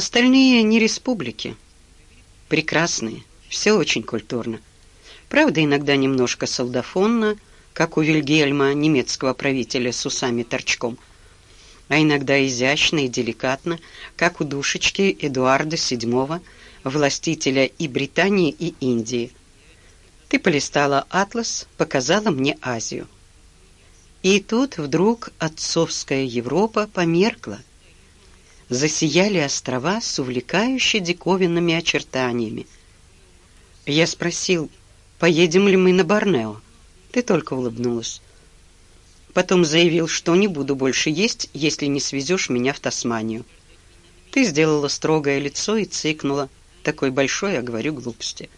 Остальные не республики. Прекрасные, все очень культурно. Правда, иногда немножко солдафонно, как у Вильгельма, немецкого правителя с усами-торчком, а иногда изящно и деликатно, как у душечки Эдуарда VII, властителя и Британии, и Индии. Ты полистала атлас, показала мне Азию. И тут вдруг отцовская Европа померкла. Засияли острова с увлекающе диковинными очертаниями. Я спросил, поедем ли мы на Борнео. Ты только улыбнулась. Потом заявил, что не буду больше есть, если не свезешь меня в Тасманию. Ты сделала строгое лицо и цыкнула. Такой большой, я говорю глупости.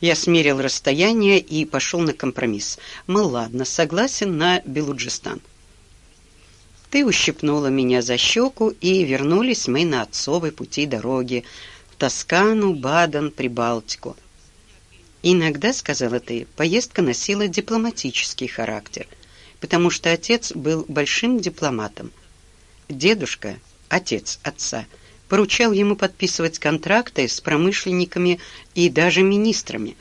Я смерил расстояние и пошел на компромисс. Мы ладно, согласен на Белуджистан. Ты ущипнула меня за щеку, и вернулись мы на отцовой пути дороги в Тоскану, Баден, Прибалтику. Иногда, сказала ты, поездка носила дипломатический характер, потому что отец был большим дипломатом. Дедушка, отец отца, поручал ему подписывать контракты с промышленниками и даже министрами.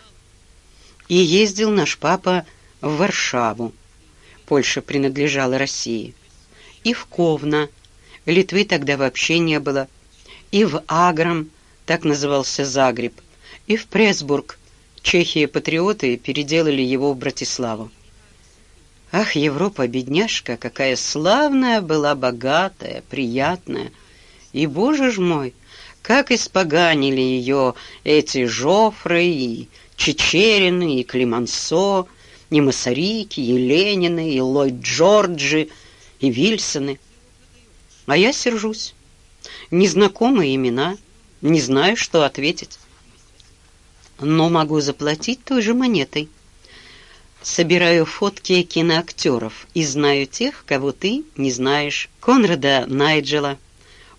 И ездил наш папа в Варшаву. Польша принадлежала России. И в Ковна. Литвы тогда вообще не было. И в Аграм, так назывался Загреб. И в Пресбург. Чехия-патриоты переделали его в Братиславу. Ах, Европа, бедняжка, какая славная была, богатая, приятная. И, боже ж мой, как испоганили ее эти Жофры и Чечерины и Климансо, и Масарики, и Ленины, и Ллойд Джорджи, и Вильсоны. А я сержусь. Незнакомые имена, не знаю, что ответить. Но могу заплатить той же монетой. Собираю фотки киноактеров и знаю тех, кого ты не знаешь. Конрада Найджела,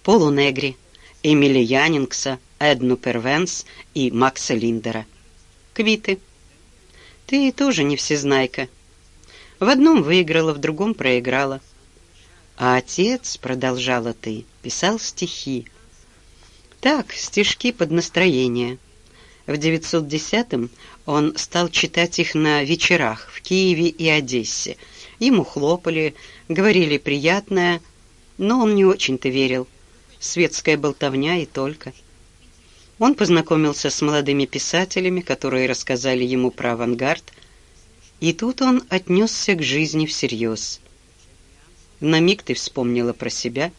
Полу Негри, Эмили Янингса, Эдну Первенс и Макса Линдера. Квиты. Ты тоже не всезнайка. В одном выиграла, в другом проиграла. А отец, продолжала ты, писал стихи. Так, стишки под настроение. В 910-м он стал читать их на вечерах в Киеве и Одессе. Ему хлопали, говорили приятное, но он не очень-то верил светская болтовня и только. Он познакомился с молодыми писателями, которые рассказали ему про авангард, и тут он отнесся к жизни всерьез. На миг ты вспомнила про себя,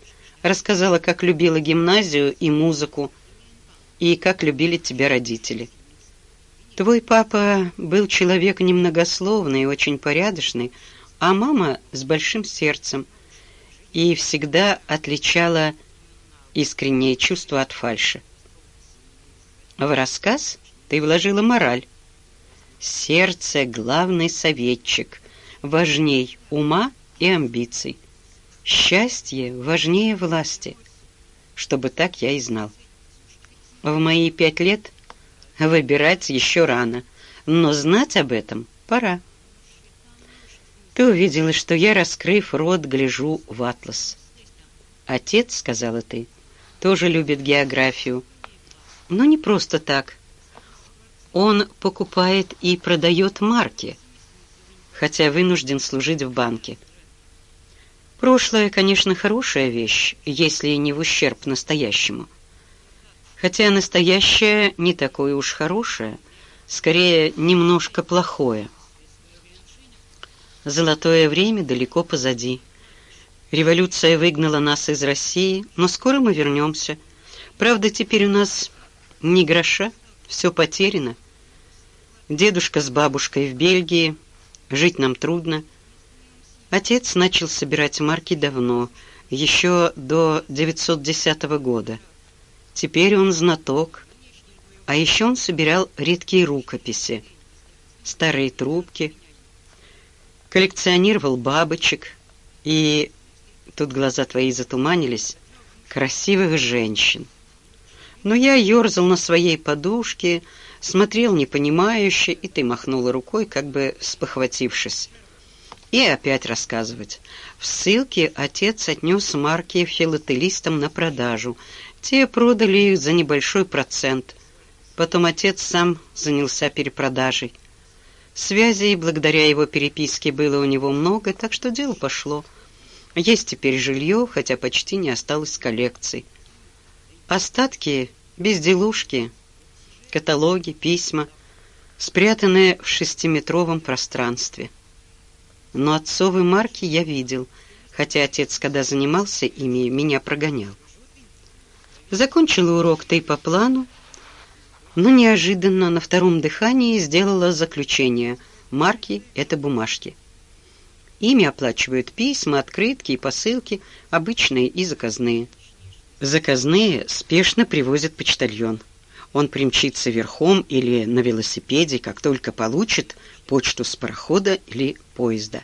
рассказала, как любила гимназию и музыку, и как любили тебя родители. Твой папа был человек немногословный и очень порядочный, а мама с большим сердцем, и всегда отличала искреннее чувство от фальши. В рассказ ты вложила мораль. Сердце — главный советчик, важней ума и амбиций. Счастье важнее власти, чтобы так я и знал. В мои пять лет выбирать еще рано, но знать об этом пора. Ты увидела, что я, раскрыв рот, гляжу в атлас. «Отец», — сказала ты, — тоже любит географию. Но не просто так. Он покупает и продает марки, хотя вынужден служить в банке. Прошлое, конечно, хорошая вещь, если не в ущерб настоящему. Хотя настоящее не такое уж хорошее, скорее немножко плохое. Золотое время далеко позади. Революция выгнала нас из России, но скоро мы вернемся. Правда, теперь у нас ни гроша, все потеряно. Дедушка с бабушкой в Бельгии, жить нам трудно. Отец начал собирать марки давно, еще до 910 года. Теперь он знаток, а еще он собирал редкие рукописи, старые трубки, коллекционировал бабочек и тут глаза твои затуманились, красивых женщин. Но я ерзал на своей подушке, смотрел непонимающе, и ты махнула рукой, как бы спохватившись. И опять рассказывать. В ссылке отец отнес марки филателистам на продажу. Те продали их за небольшой процент. Потом отец сам занялся перепродажей. Связей благодаря его переписке было у него много, так что дело пошло. Есть теперь жилье, хотя почти не осталось коллекций. Остатки, безделушки, каталоги, письма, спрятанные в шестиметровом пространстве — но отцовы марки я видел, хотя отец, когда занимался ими, меня прогонял. Закончила урок-то и по плану, но неожиданно на втором дыхании сделала заключение. Марки — это бумажки. Ими оплачивают письма, открытки и посылки, обычные и заказные. Заказные спешно привозит почтальон. Он примчится верхом или на велосипеде, как только получит почту с парохода или поезда.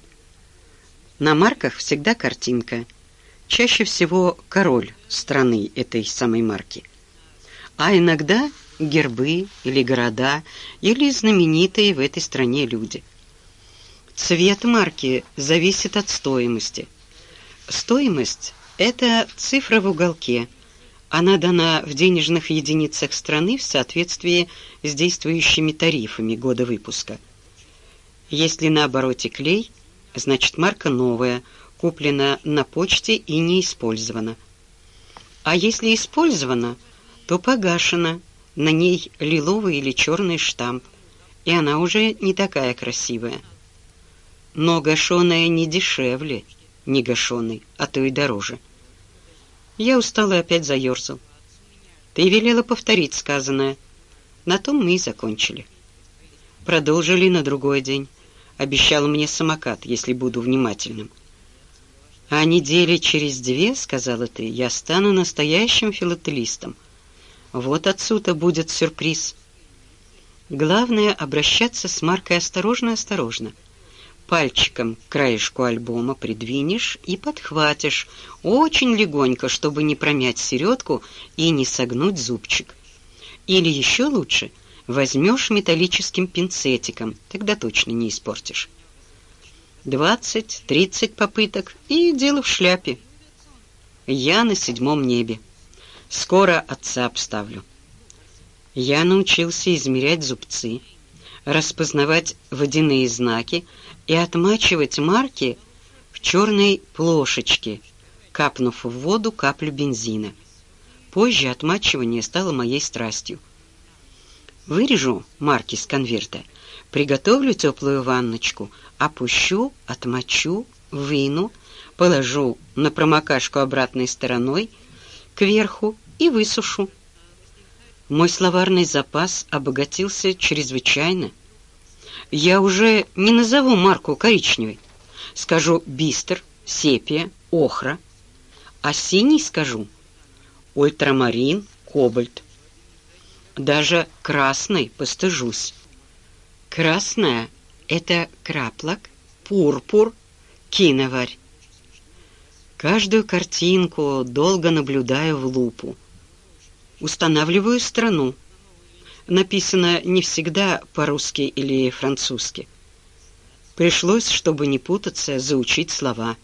На марках всегда картинка. Чаще всего король страны этой самой марки. А иногда гербы или города, или знаменитые в этой стране люди. Цвет марки зависит от стоимости. Стоимость – это цифра в уголке. Она дана в денежных единицах страны в соответствии с действующими тарифами года выпуска – если на обороте клей, значит марка новая, куплена на почте и не использована. А если использована, то погашена, на ней лиловый или черный штамп, и она уже не такая красивая. Но гашеная не дешевле, не гашеный, а то и дороже. Я устал и опять заерзал. Ты велела повторить сказанное. На том мы и закончили. Продолжили на другой день обещал мне самокат, если буду внимательным. А недели через две, сказала ты, я стану настоящим филателистом. Вот отсюда будет сюрприз. Главное обращаться с маркой осторожно-осторожно. Пальчиком к краешку альбома придвинешь и подхватишь, очень легонько, чтобы не промять середку и не согнуть зубчик. Или еще лучше — возьмешь металлическим пинцетиком, тогда точно не испортишь. Двадцать, тридцать попыток, и дело в шляпе. Я на седьмом небе. Скоро отца обставлю. Я научился измерять зубцы, распознавать водяные знаки и отмачивать марки в черной плошечке, капнув в воду каплю бензина. Позже отмачивание стало моей страстью. Вырежу марки с конверта, приготовлю теплую ванночку, опущу, отмочу, выну, положу на промокашку обратной стороной, кверху и высушу. Мой словарный запас обогатился чрезвычайно. Я уже не назову марку коричневой. Скажу бистер, сепия, охра. А синий скажу ультрамарин, кобальт. Даже красный постыжусь. Красная — это краплок, пурпур, киноварь. Каждую картинку долго наблюдаю в лупу. Устанавливаю страну. Написано не всегда по-русски или французски. Пришлось, чтобы не путаться, заучить слова.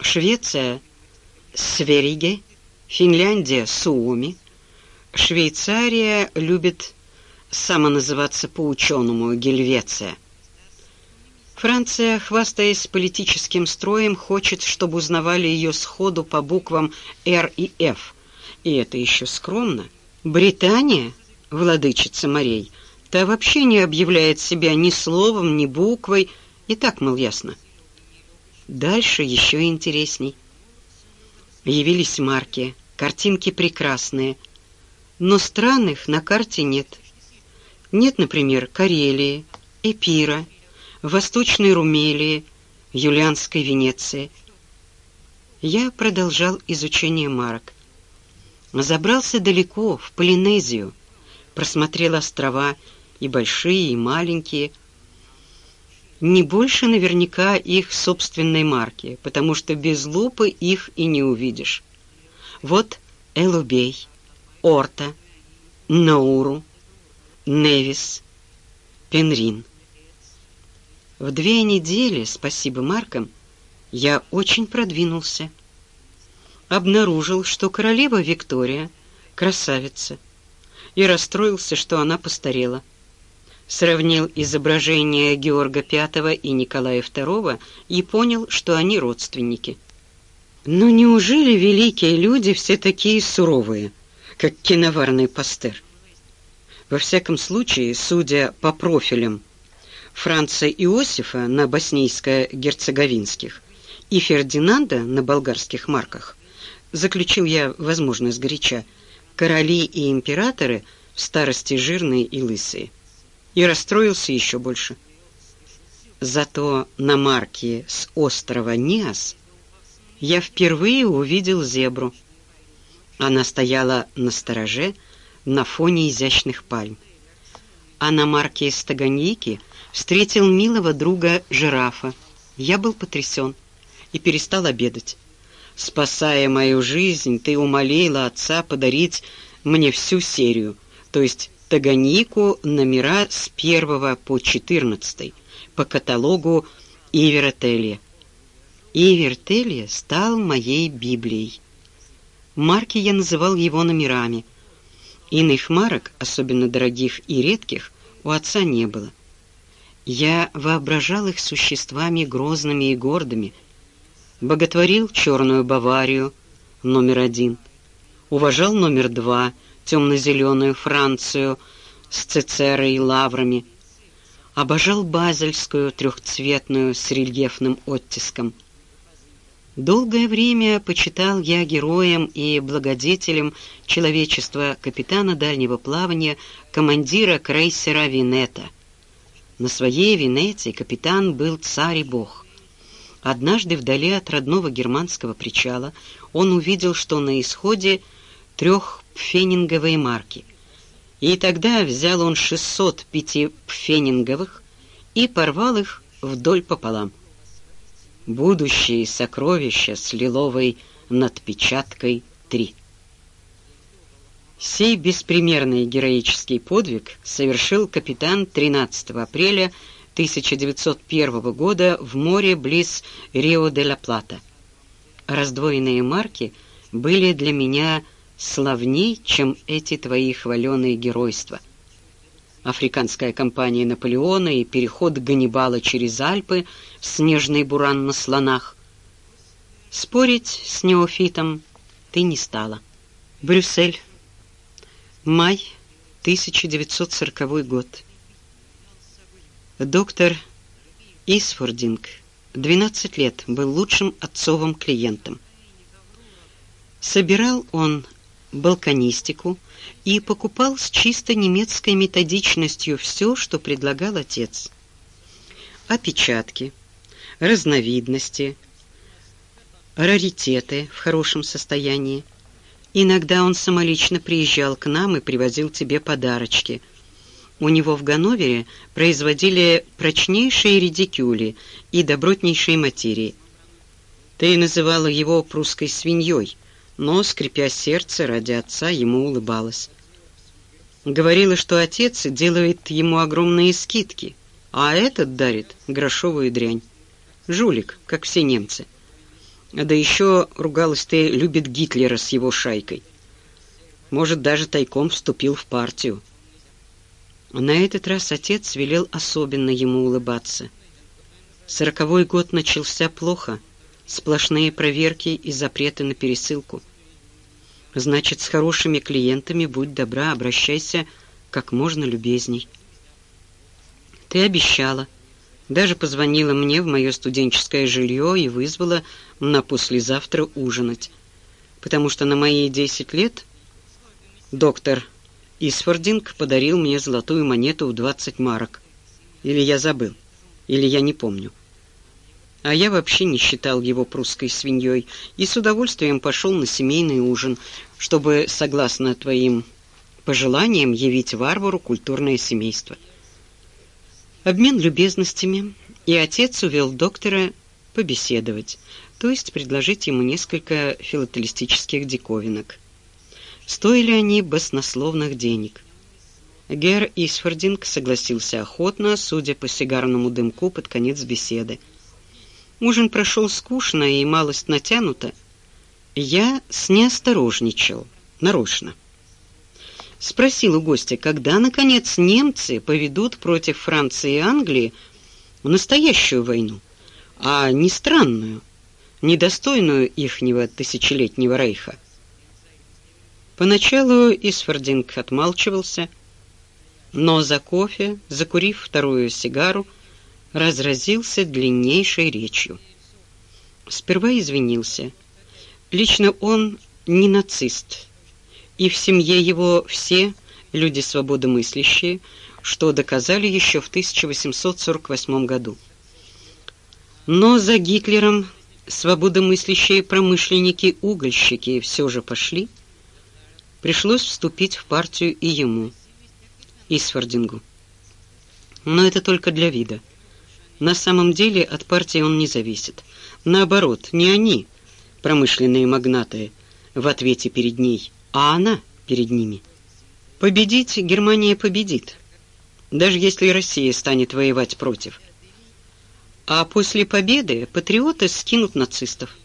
Швеция — Свериге, Финляндия — Суоми, Швейцария любит самоназываться по-ученому Гельвеция. Франция, хвастаясь политическим строем, хочет, чтобы узнавали ее сходу по буквам «Р» и «Ф». И это еще скромно. Британия, владычица морей, та вообще не объявляет себя ни словом, ни буквой, и так, мол, ясно. Дальше еще интересней. Явились марки, картинки прекрасные — но странных на карте нет. Нет, например, Карелии, Эпира, Восточной Румелии, Юлианской Венеции. Я продолжал изучение марок. Забрался далеко, в Полинезию, просмотрел острова, и большие, и маленькие. Не больше наверняка их собственной марки, потому что без лупы их и не увидишь. Вот Элубей, Орта, Науру, Невис, Пенрин. В две недели, спасибо маркам, я очень продвинулся. Обнаружил, что королева Виктория — красавица, и расстроился, что она постарела. Сравнил изображения Георга V и Николая II и понял, что они родственники. Но неужели великие люди все такие суровые, как киноварный пастер? Во всяком случае, судя по профилям Франца Иосифа на боснийско-герцеговинских и Фердинанда на болгарских марках, заключил я, возможно, сгоряча, короли и императоры в старости жирные и лысые. И расстроился еще больше. Зато на марке с острова Ниас я впервые увидел зебру. Она стояла на стороже на фоне изящных пальм. А на марке из Таганьики встретил милого друга жирафа. Я был потрясен и перестал обедать. Спасая мою жизнь, ты умолила отца подарить мне всю серию, то есть Таганику номера с первого по четырнадцатый по каталогу Ивера Телли. Ивер Телли стал моей Библией. Марки я называл его номерами. Иных марок, особенно дорогих и редких, у отца не было. Я воображал их существами грозными и гордыми, боготворил черную Баварию, номер один, уважал номер два, темно-зеленую Францию с цицерой и лаврами, обожал базельскую трехцветную с рельефным оттиском. Долгое время почитал я героем и благодетелем человечества капитана дальнего плавания, командира крейсера «Винета». На своей Винете капитан был царь и бог. Однажды вдали от родного германского причала он увидел, что на исходе трехпфенинговые марки. И тогда взял он 600 пятипфенинговых и порвал их вдоль пополам. Будущие сокровища с лиловой надпечаткой 3. Сей беспримерный героический подвиг совершил капитан 13 апреля 1901 года в море близ Рио-де-ла-Плата. Раздвоенные марки были для меня славней, чем эти твои хваленые геройства. Африканская кампания Наполеона и переход Ганнибала через Альпы в снежный буран на слонах. Спорить с неофитом ты не стала. Брюссель. Май 1940 год. Доктор Исфординг 12 лет был лучшим отцовым клиентом. Собирал он балканистику и покупал с чисто немецкой методичностью все, что предлагал отец. Опечатки, разновидности, раритеты в хорошем состоянии. Иногда он самолично приезжал к нам и привозил тебе подарочки – у него в Ганновере производили прочнейшие редикюли и добротнейшие материи. Ты называла его прусской свиньей, но, скрипя сердце ради отца, ему улыбалась. Говорила, что отец делает ему огромные скидки, а этот дарит грошовую дрянь. Жулик, как все немцы. Да еще, ругалась ты, любит Гитлера с его шайкой. Может, даже тайком вступил в партию. На этот раз отец велел особенно ему улыбаться. Сороковой год начался плохо, сплошные проверки и запреты на пересылку. Значит, с хорошими клиентами, будь добра, обращайся как можно любезней. Ты обещала, даже позвонила мне в мое студенческое жилье и вызвала на послезавтра ужинать, потому что на мои десять лет доктор Исфординг подарил мне золотую монету в двадцать марок. Или я забыл, или я не помню. А я вообще не считал его прусской свиньей и с удовольствием пошел на семейный ужин, чтобы, согласно твоим пожеланиям, явить варвару культурное семейство. Обмен любезностями, и отец увел доктора побеседовать, то есть предложить ему несколько филателистических диковинок. Стоили они баснословных денег. Гер Исфординг согласился охотно, судя по сигарному дымку под конец беседы. Ужин прошел скучно и малость натянуто. Я неосторожничал, нарочно. Спросил у гостя, когда, наконец, немцы поведут против Франции и Англии настоящую войну, а не странную, недостойную ихнего тысячелетнего рейха. Поначалу Исфординг отмалчивался, но за кофе, закурив вторую сигару, разразился длиннейшей речью. Сперва извинился. Лично он не нацист, и в семье его все люди свободомыслящие, что доказали еще в 1848 году. Но за Гитлером свободомыслящие промышленники-угольщики все же пошли. Пришлось вступить в партию и ему, Исфордингу. Но это только для вида. На самом деле от партии он не зависит. Наоборот, не они, промышленные магнаты, в ответе перед ней, а она перед ними. Победить Германия победит, даже если Россия станет воевать против. А после победы патриоты скинут нацистов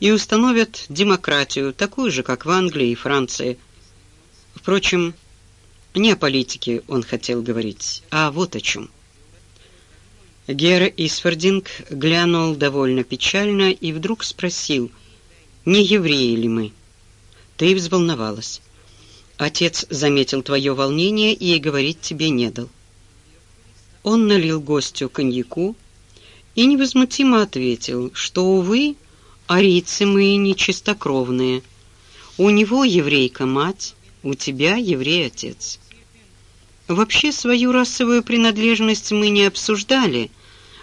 и установят демократию, такую же, как в Англии и Франции. Впрочем, не о политике он хотел говорить, а вот о чем. Гера Исфординг глянул довольно печально и вдруг спросил, не евреи ли мы? Ты взволновалась. Отец заметил твое волнение и говорить тебе не дал. Он налил гостю коньяку и невозмутимо ответил, что, увы, арийцы мы не чистокровные. У него еврейка мать, у тебя еврей отец. Вообще свою расовую принадлежность мы не обсуждали,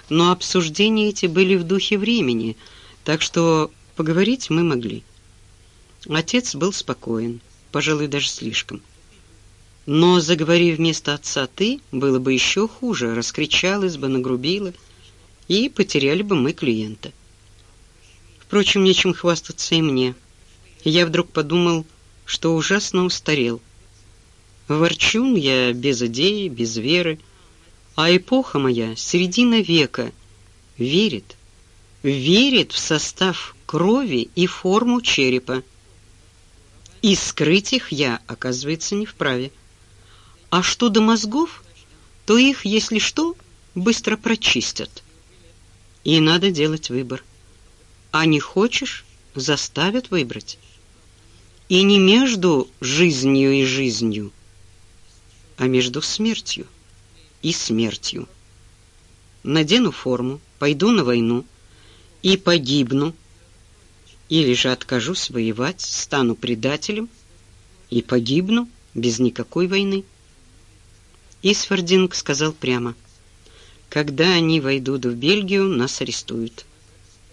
но обсуждения эти были в духе времени, так что поговорить мы могли. Отец был спокоен, пожалуй, даже слишком. Но заговори вместо отца ты, было бы еще хуже, раскричалась бы, нагрубила, и потеряли бы мы клиента. Впрочем, нечем хвастаться и мне. Я вдруг подумал, что ужасно устарел. Ворчун я без идеи, без веры, а эпоха моя, середина века, верит, верит в состав крови и форму черепа. И скрыть их я, оказывается, не вправе. А что до мозгов, то их, если что, быстро прочистят. И надо делать выбор. А не хочешь, заставят выбрать. И не между жизнью и жизнью, а между смертью и смертью. Надену форму, пойду на войну и погибну, или же откажусь воевать, стану предателем и погибну без никакой войны. Исфординг сказал прямо, «Когда они войдут в Бельгию, нас арестуют».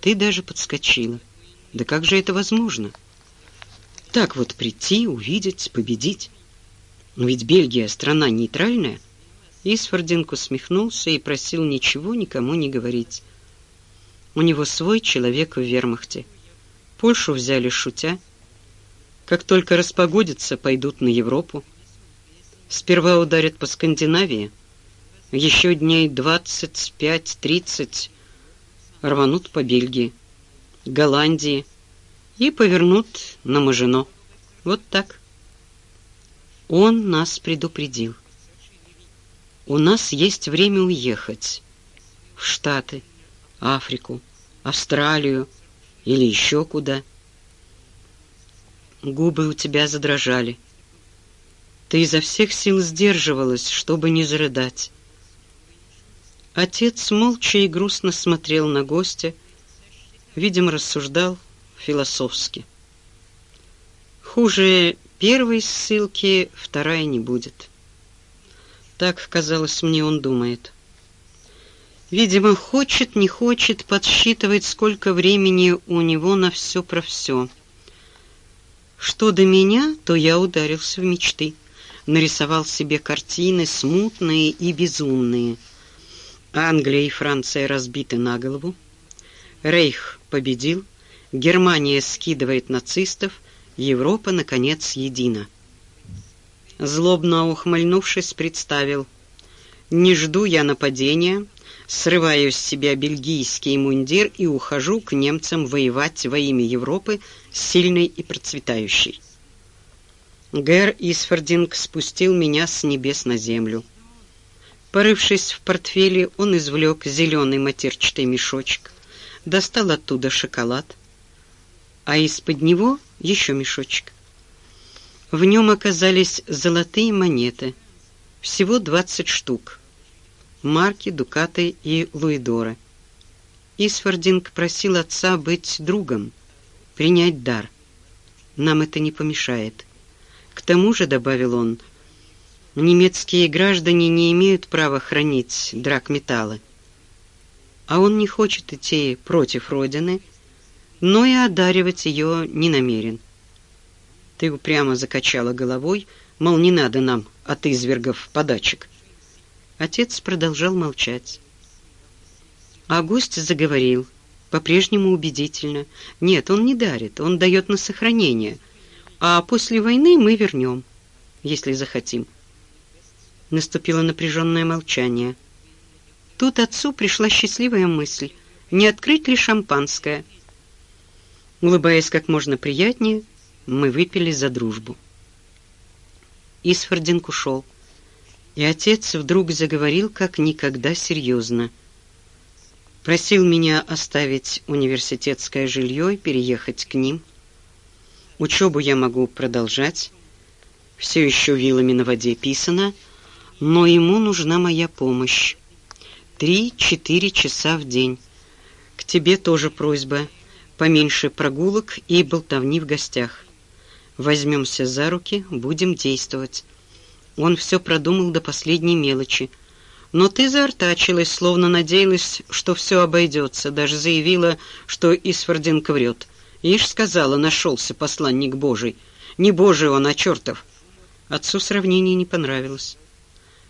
Ты даже подскочила. Да как же это возможно? Так вот прийти, увидеть, победить. Но ведь Бельгия страна нейтральная — Исфординг усмехнулся и просил ничего никому не говорить. У него свой человек в вермахте. Польшу взяли шутя. Как только распогодится, пойдут на Европу. Сперва ударят по Скандинавии. Еще дней двадцать пять-тридцать рванут по Бельгии, Голландии и повернут на Мажино. Вот так. Он нас предупредил. У нас есть время уехать в Штаты, Африку, Австралию или еще куда. Губы у тебя задрожали. Ты изо всех сил сдерживалась, чтобы не зарыдать. Отец молча и грустно смотрел на гостя, видимо, рассуждал философски. Хуже первой ссылки вторая не будет. Так, казалось мне, он думает. Видимо, хочет, не хочет, подсчитывает, сколько времени у него на все про все. Что до меня, то я ударился в мечты. Нарисовал себе картины смутные и безумные. Англия и Франция разбиты на голову. Рейх победил. Германия скидывает нацистов. Европа, наконец, едина. Злобно ухмыльнувшись, представил. «Не жду я нападения, срываю с себя бельгийский мундир и ухожу к немцам воевать во имя Европы, сильной и процветающей». Гэр Исфординг спустил меня с небес на землю. Порывшись в портфеле, он извлек зеленый матерчатый мешочек, достал оттуда шоколад, а из-под него еще мешочек. В нем оказались золотые монеты, всего двадцать штук, марки, дукаты и луидоры. Исфординг просил отца быть другом, принять дар. Нам это не помешает. К тому же, добавил он, немецкие граждане не имеют права хранить драгметаллы. А он не хочет идти против родины, но и одаривать ее не намерен. Ты упрямо закачала головой, мол, не надо нам от извергов подачек. Отец продолжал молчать. А гость заговорил, по-прежнему убедительно. Нет, он не дарит, он дает на сохранение. А после войны мы вернем, если захотим. Наступило напряженное молчание. Тут отцу пришла счастливая мысль, не открыть ли шампанское. Улыбаясь как можно приятнее, мы выпили за дружбу. Исфординг ушел, и отец вдруг заговорил как никогда серьезно. Просил меня оставить университетское жилье и переехать к ним. Учебу я могу продолжать, все еще вилами на воде писано, но ему нужна моя помощь. Три-четыре часа в день. К тебе тоже просьба, поменьше прогулок и болтовни в гостях. Возьмемся за руки, будем действовать. Он все продумал до последней мелочи. Но ты заортачилась, словно надеялась, что все обойдется, даже заявила, что Исфординг врет. Ишь сказала, нашелся посланник Божий. Не Божий он, а чертов. Отцу сравнение не понравилось.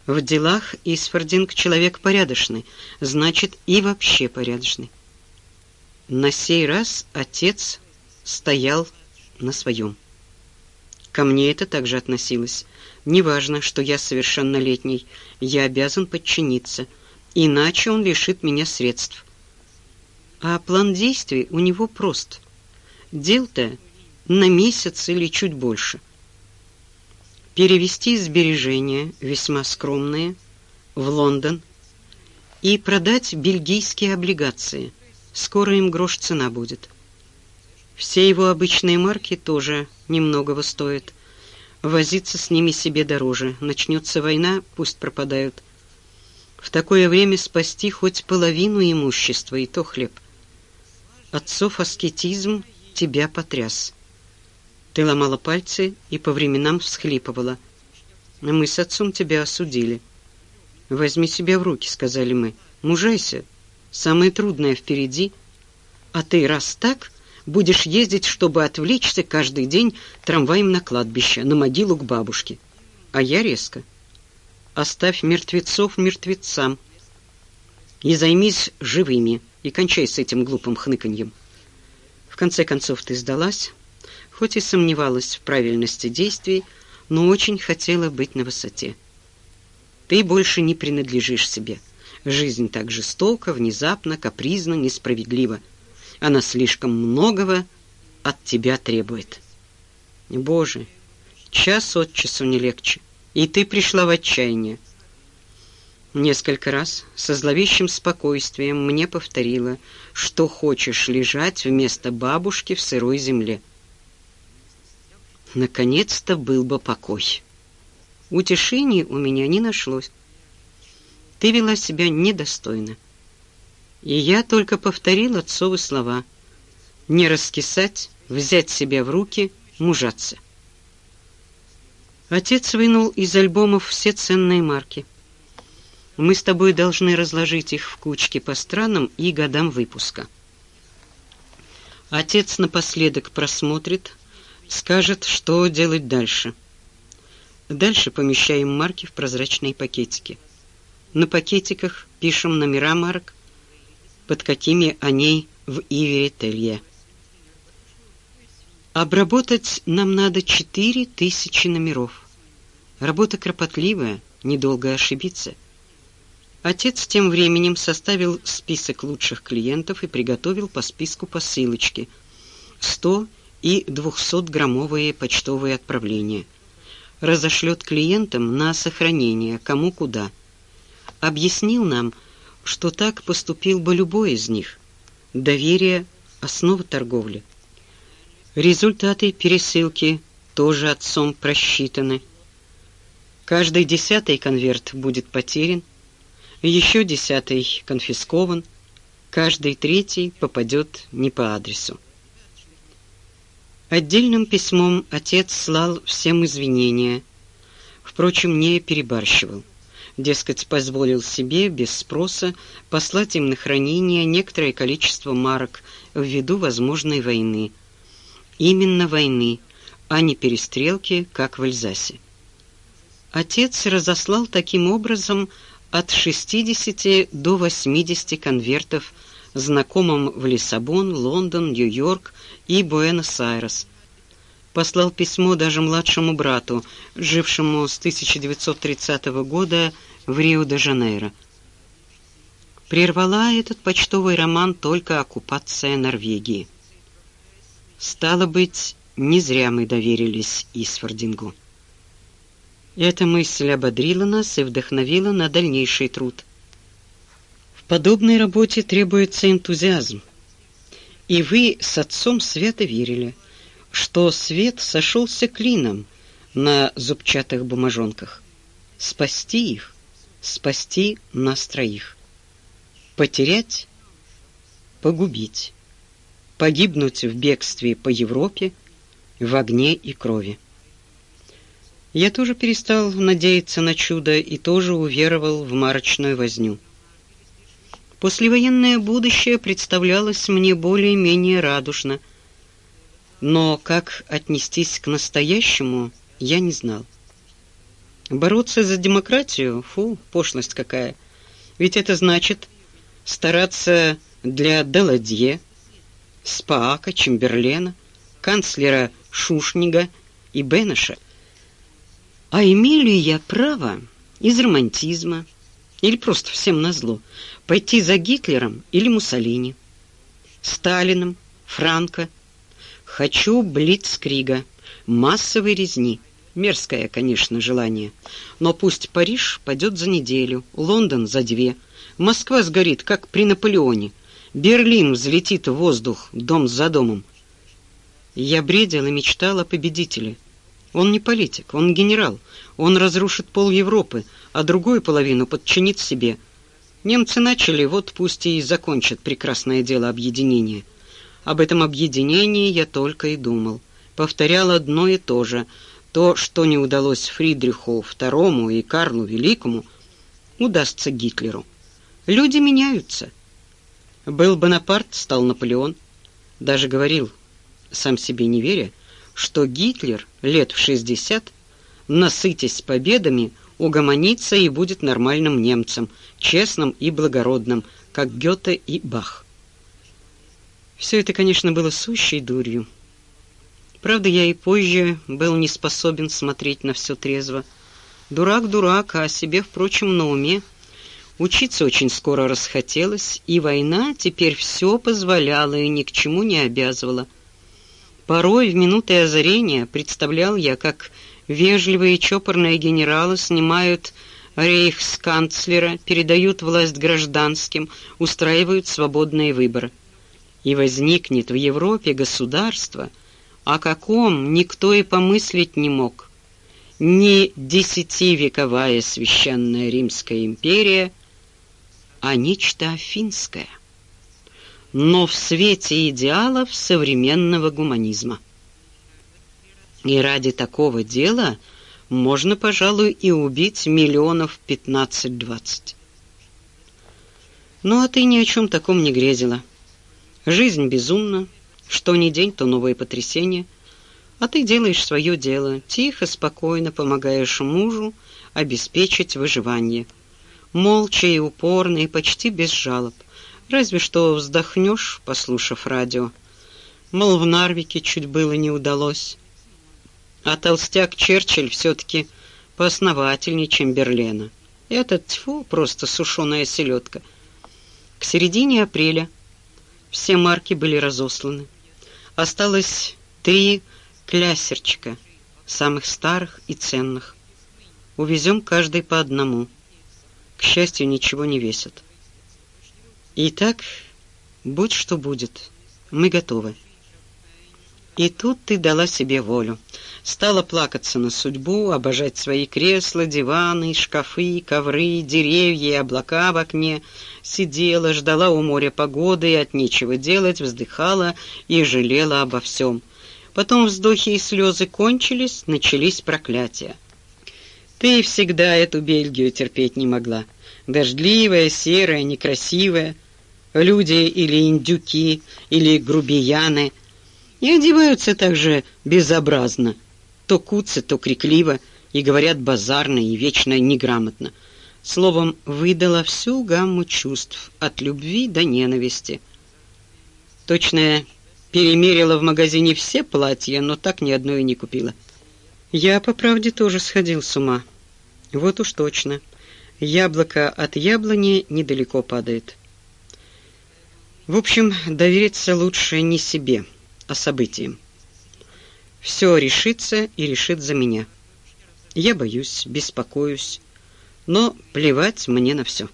В делах Исфординг человек порядочный, значит и вообще порядочный. На сей раз отец стоял на своем. Ко мне это также относилось. Неважно, что я совершеннолетний, я обязан подчиниться, иначе он лишит меня средств. А план действий у него прост. Дел-то на месяц или чуть больше. Перевести сбережения, весьма скромные, в Лондон и продать бельгийские облигации. Скоро им грош цена будет. Все его обычные марки тоже немногого стоят. Возиться с ними себе дороже. Начнется война, пусть пропадают. В такое время спасти хоть половину имущества, и то хлеб. Отцов аскетизм тебя потряс. Ты ломала пальцы и по временам всхлипывала. Мы с отцом тебя осудили. «Возьми себя в руки», — сказали мы. «Мужайся. Самое трудное впереди. А ты раз так, будешь ездить, чтобы отвлечься каждый день трамваем на кладбище, на могилу к бабушке. А я резко. Оставь мертвецов мертвецам и займись живыми, и кончай с этим глупым хныканьем. В конце концов ты сдалась, хоть и сомневалась в правильности действий, но очень хотела быть на высоте. Ты больше не принадлежишь себе. Жизнь так жестока, внезапно, капризна, несправедлива. Она слишком многого от тебя требует. Боже, час от часу не легче, и ты пришла в отчаяние. Несколько раз со зловещим спокойствием мне повторила, что хочешь лежать вместо бабушки в сырой земле. Наконец-то был бы покой. Утешений у меня не нашлось. Ты вела себя недостойно. И я только повторил отцовы слова. Не раскисать, взять себя в руки, мужаться. Отец вынул из альбомов все ценные марки. Мы с тобой должны разложить их в кучки по странам и годам выпуска. Отец напоследок просмотрит, скажет, что делать дальше. Дальше помещаем марки в прозрачные пакетики. На пакетиках пишем номера марок, под какими они в Ивере-Телье. Обработать нам надо четыре тысячи номеров. Работа кропотливая, недолго ошибиться. Отец тем временем составил список лучших клиентов и приготовил по списку посылочки. 100 и 200-граммовые почтовые отправления. Разошлет клиентам на сохранение, кому куда. Объяснил нам, что так поступил бы любой из них. Доверие – основа торговли. Результаты пересылки тоже отцом просчитаны. Каждый десятый конверт будет потерян, еще десятый конфискован, каждый третий попадет не по адресу. Отдельным письмом отец слал всем извинения, впрочем, не перебарщивал. Дескать, позволил себе без спроса послать им на хранение некоторое количество марок ввиду возможной войны. Именно войны, а не перестрелки, как в Эльзасе. Отец разослал таким образом от 60 до 80 конвертов знакомым в Лиссабон, Лондон, Нью-Йорк и Буэнос-Айрес. Послал письмо даже младшему брату, жившему с 1930 года в Рио-де-Жанейро. Прервала этот почтовый роман только оккупация Норвегии. Стало быть, не зря мы доверились Исфордингу. Эта мысль ободрила нас и вдохновила на дальнейший труд. В подобной работе требуется энтузиазм. И вы с отцом свято верили, что свет сошелся клином на зубчатых бумажонках. Спасти их, спасти нас троих. Потерять, погубить, погибнуть в бегстве по Европе в огне и крови. Я тоже перестал надеяться на чудо и тоже уверовал в марочную возню. Послевоенное будущее представлялось мне более-менее радужно, но как отнестись к настоящему, я не знал. Бороться за демократию? Фу, пошлость какая. Ведь это значит стараться для Деладье, Спаака, Чемберлена, канцлера Шушнига и Бенеша – а имею ли я право из романтизма или просто всем назло пойти за Гитлером или Муссолини, Сталином, Франко? Хочу блицкрига, массовой резни. Мерзкое, конечно, желание. Но пусть Париж пойдет за неделю, Лондон за две. Москва сгорит, как при Наполеоне. Берлин взлетит в воздух, дом за домом. Я бредил и мечтал о победителе — он не политик, он генерал. Он разрушит пол Европы, а другую половину подчинит себе. Немцы начали, вот пусть и закончат прекрасное дело объединения. Об этом объединении я только и думал. Повторял одно и то же. То, что не удалось Фридриху II и Карлу Великому, удастся Гитлеру. Люди меняются. Был Бонапарт, стал Наполеон. Даже говорил, сам себе не веря, что Гитлер лет в 60, насытясь победами, угомонится и будет нормальным немцем, честным и благородным, как Гёте и Бах. Все это, конечно, было сущей дурью. Правда, я и позже был не способен смотреть на все трезво. Дурак дурак, а себе, впрочем, на уме. Учиться очень скоро расхотелось, и война теперь все позволяла и ни к чему не обязывала. Порой в минуты озарения представлял я, как вежливые чопорные генералы снимают рейхсканцлера, передают власть гражданским, устраивают свободные выборы. И возникнет в Европе государство, о каком никто и помыслить не мог. Не десятивековая священная Римская империя, а нечто афинское но в свете идеалов современного гуманизма. И ради такого дела можно, пожалуй, и убить миллионов пятнадцать-двадцать. Ну, а ты ни о чем таком не грезила. Жизнь безумна, что ни день, то новые потрясения, а ты делаешь свое дело, тихо, спокойно помогаешь мужу обеспечить выживание, молча и упорно и почти без жалоб — Разве что вздохнешь, послушав радио. Мол, в Нарвике чуть было не удалось. А толстяк Черчилль все-таки поосновательнее, чем Берлена. Этот, тьфу, просто сушеная селедка. К середине апреля все марки были разосланы. Осталось три клясерчика, самых старых и ценных. Увезем каждый по одному. К счастью, ничего не весят. Итак, будь что будет, мы готовы. И тут ты дала себе волю. Стала плакаться на судьбу, обожать свои кресла, диваны, шкафы, ковры, деревья и облака в окне. Сидела, ждала у моря погоды и от нечего делать, вздыхала и жалела обо всем. Потом вздохи и слезы кончились, начались проклятия. Ты всегда эту Бельгию терпеть не могла. Дождливая, серая, некрасивая. Люди или индюки, или грубияны — и одеваются так же безобразно. То куцы, то крикливо, и говорят базарно и вечно неграмотно. Словом, выдала всю гамму чувств, от любви до ненависти. Точно перемерила в магазине все платья, но так ни одной и не купила. Я, по правде, тоже сходил с ума. Вот уж точно. Яблоко от яблони недалеко падает. В общем, довериться лучше не себе а событиям. Все решится и решит за меня. Я боюсь, беспокоюсь, но плевать мне на все.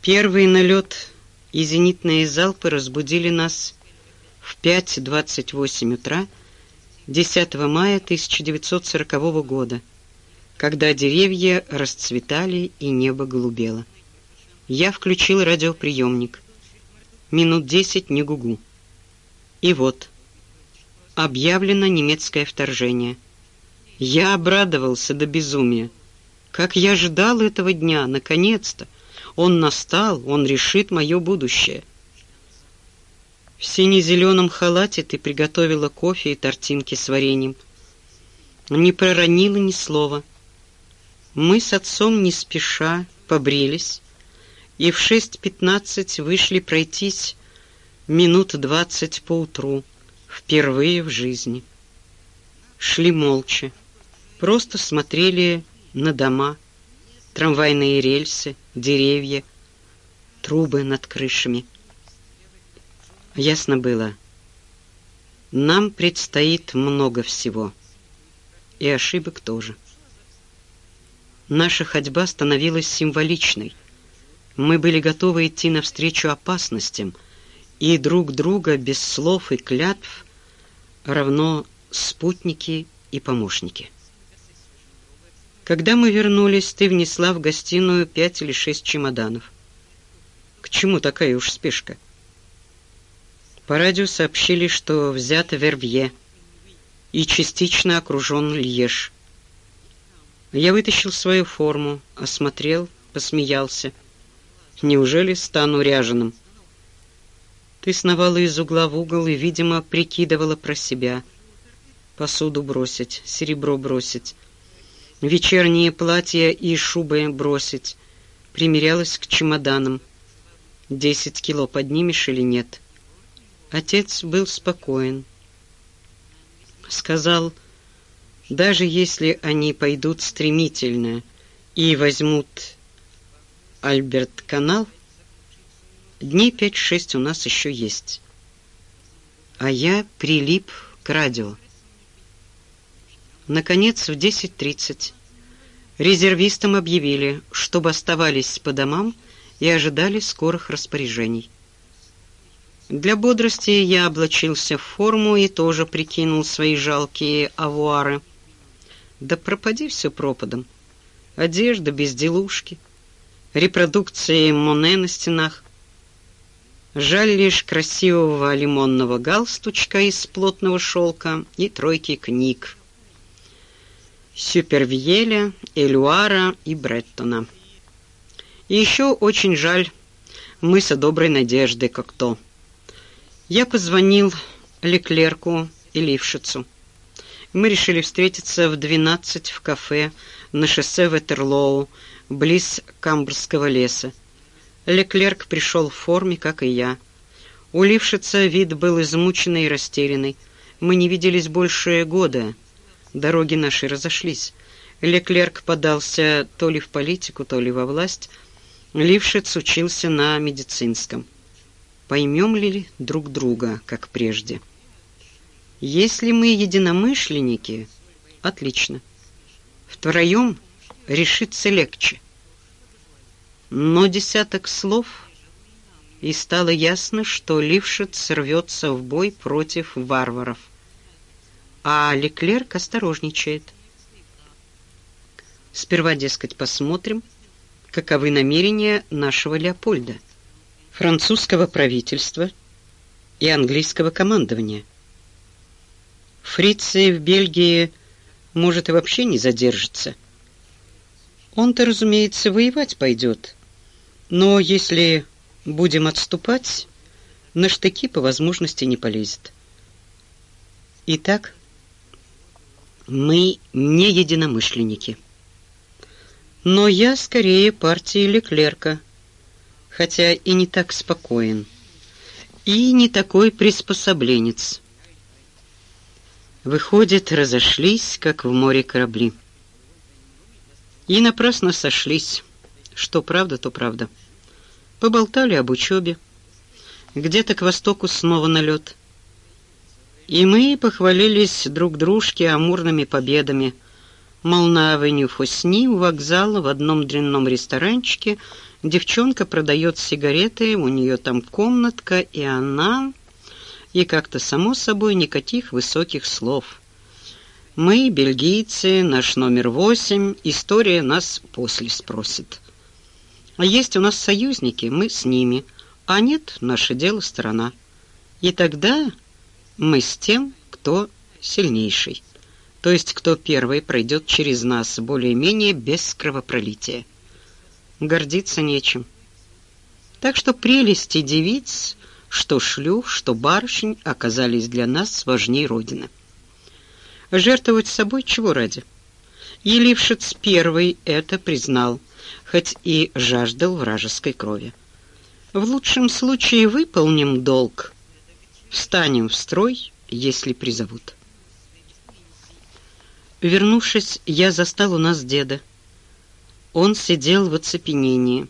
Первый налет и зенитные залпы разбудили нас в 5.28 утра 10 мая 1940 года, когда деревья расцветали и небо голубело. Я включил радиоприемник. Минут десять не гугу. И вот, объявлено немецкое вторжение. Я обрадовался до безумия. Как я ждал этого дня, наконец-то! Он настал, он решит мое будущее. В сине-зеленом халате ты приготовила кофе и тортинки с вареньем. Не проронила ни слова. Мы с отцом не спеша побрились и в шесть пятнадцать вышли пройтись минут двадцать поутру, впервые в жизни. Шли молча, просто смотрели на дома, трамвайные рельсы, деревья, трубы над крышами. Ясно было, нам предстоит много всего, и ошибок тоже. Наша ходьба становилась символичной. Мы были готовы идти навстречу опасностям — и друг друга без слов и клятв равно спутники и помощники. Когда мы вернулись, ты внесла в гостиную пять или шесть чемоданов. К чему такая уж спешка? По радио сообщили, что взято Вервье и частично окружен Льеж. Я вытащил свою форму, осмотрел, посмеялся. Неужели стану ряженым? Ты сновала из угла в угол и, видимо, прикидывала про себя. Посуду бросить, серебро бросить, вечерние платья и шубы бросить. Примерялась к чемоданам. Десять кило поднимешь или нет? Отец был спокоен. Сказал, даже если они пойдут стремительно и возьмут Альберт-канал, Дней пять-шесть у нас еще есть. А я прилип к радио. Наконец, в 10.30 резервистам объявили, чтобы оставались по домам и ожидали скорых распоряжений. Для бодрости я облачился в форму и тоже прикинул свои жалкие авуары. Да пропади все пропадом. Одежда, безделушки, репродукции Моне на стенах, Жаль лишь красивого лимонного галстучка из плотного шелка и тройки книг. Супервьеля, Элюара и Бреттона. И еще очень жаль мыса Доброй Надежды, как то. Я позвонил Леклерку и Лившицу. Мы решили встретиться в 12 в кафе на шоссе Ветерлоу, близ Камбрского леса. Леклерк пришел в форме, как и я. У Лившица вид был измученный и растерянный. Мы не виделись больше года. Дороги наши разошлись. Леклерк подался то ли в политику, то ли во власть. Лившиц учился на медицинском. Поймем ли друг друга, как прежде? Если мы единомышленники, отлично. Втроем решиться легче. Но десяток слов, и стало ясно, что Лившиц рвется в бой против варваров а Леклерк осторожничает. Сперва, дескать, посмотрим, каковы намерения нашего Леопольда, французского правительства и английского командования. Фриция в Бельгии может и вообще не задержится. Он-то, разумеется, воевать пойдет, но если будем отступать, на штыки по возможности не полезет. Итак, мы не единомышленники. Но я скорее партии Леклерка, хотя и не так спокоен, и не такой приспособленец. Выходит, разошлись, как в море корабли. И напрасно сошлись. Что правда, то правда. Поболтали об учебе. Где-то к востоку снова налет. И мы похвалились друг дружке амурными победами. Мол, на авеню Фосни у вокзала в одном дрянном ресторанчике девчонка продает сигареты, у нее там комнатка, и она... И как-то само собой никаких высоких слов. Мы, бельгийцы, наш номер восемь, история нас после спросит. А есть у нас союзники, мы с ними, а нет, наше дело сторона. И тогда мы с тем, кто сильнейший, то есть кто первый пройдет через нас более-менее без кровопролития. Гордиться нечем. Так что прелести девиц, что шлюх, что барышень оказались для нас важней Родины. Жертвовать собой чего ради? Елившиц первый это признал, хоть и жаждал вражеской крови. В лучшем случае выполним долг, Встанем в строй, если призовут. Вернувшись, я застал у нас деда. Он сидел в оцепенении.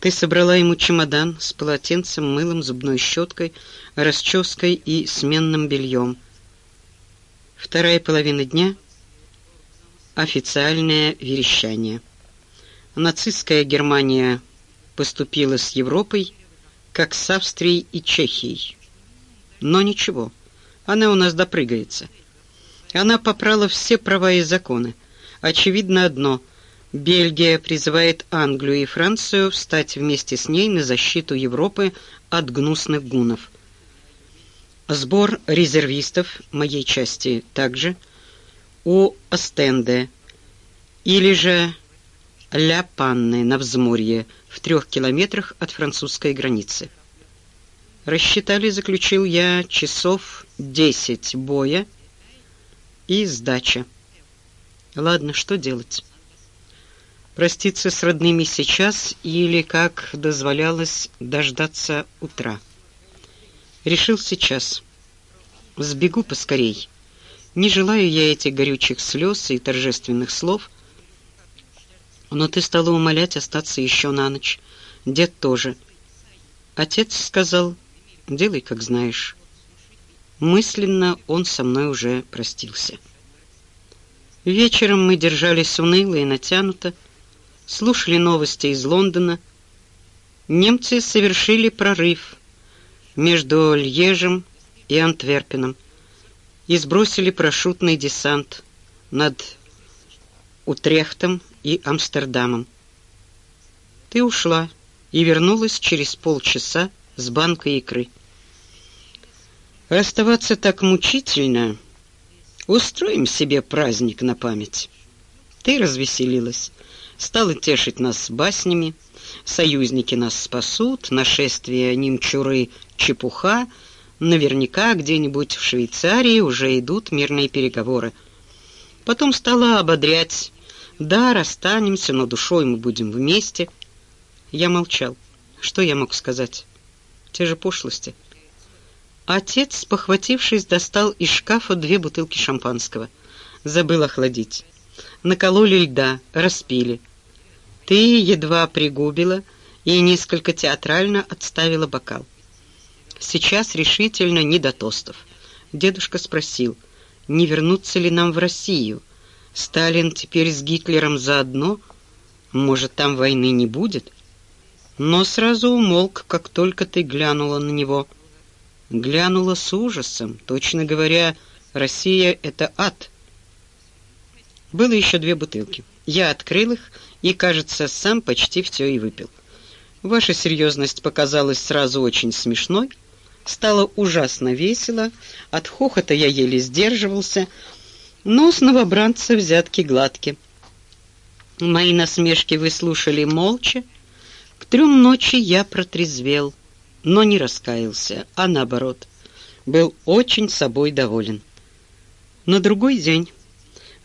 Ты собрала ему чемодан с полотенцем, мылом, зубной щеткой, расческой и сменным бельем. Вторая половина дня — официальное верещание. Нацистская Германия поступила с Европой — как с Австрией и Чехией. Но ничего, она у нас допрыгается. Она попрала все права и законы. Очевидно одно — Бельгия призывает Англию и Францию встать вместе с ней на защиту Европы от гнусных гунов. Сбор резервистов моей части также у Остенде или же Ля Панны на взморье в трех километрах от французской границы. Рассчитали, заключил я, часов десять боя и сдача. Ладно, что делать? Проститься с родными сейчас или, как дозволялось, дождаться утра? Решил сейчас. Сбегу поскорей. Не желаю я этих горючих слез и торжественных слов, но ты стала умолять остаться еще на ночь. Дед тоже. Отец сказал, делай, как знаешь. Мысленно он со мной уже простился. Вечером мы держались уныло и натянуто, слушали новости из Лондона. Немцы совершили прорыв между Льежем и Антверпеном и сбросили парашютный десант над Утрехтом и Амстердамом. Ты ушла и вернулась через полчаса с банкой икры. Расставаться так мучительно. Устроим себе праздник на память. Ты развеселилась, стала тешить нас баснями. Союзники нас спасут, нашествие немчуры чепуха. Наверняка где-нибудь в Швейцарии уже идут мирные переговоры. Потом стала ободрять да, расстанемся, но душой мы будем вместе. Я молчал. Что я мог сказать? Те же пошлости. Отец, похватившись, достал из шкафа две бутылки шампанского. Забыл охладить. Накололи льда, распили. Ты едва пригубила и несколько театрально отставила бокал. Сейчас решительно не до тостов. Дедушка спросил, не вернуться ли нам в Россию. Сталин теперь с Гитлером заодно. Может, там войны не будет? Но сразу умолк, как только ты глянула на него. Глянула с ужасом. Точно говоря, Россия — это ад. Было еще две бутылки. Я открыл их и, кажется, сам почти все и выпил. Ваша серьезность показалась сразу очень смешной — Стало ужасно весело, от хохота я еле сдерживался, но с новобранца взятки гладки. Мои насмешки выслушали молча. К трем ночи я протрезвел, но не раскаялся, а наоборот, был очень собой доволен. На другой день,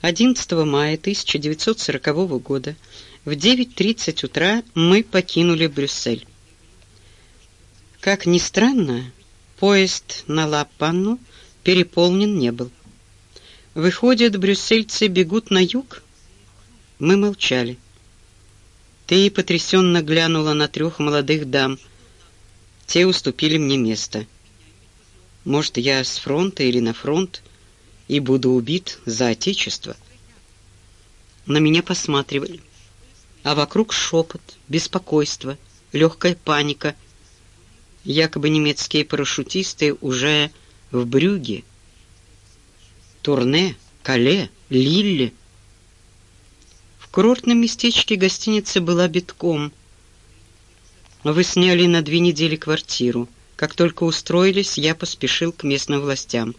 11 мая 1940 года, в 9.30 утра мы покинули Брюссель. Как ни странно, Поезд на Ла-Панну переполнен не был. Выходит, брюссельцы бегут на юг? Мы молчали. Ты потрясенно глянула на трех молодых дам. Те уступили мне место. Может, я с фронта или на фронт и буду убит за отечество? На меня посматривали. А вокруг шепот, беспокойство, легкая паника — Якобы немецкие парашютисты уже в Брюге. Турне, Кале, Лилле. В курортном местечке гостиница была битком. Вы сняли на две недели квартиру. Как только устроились, я поспешил к местным властям.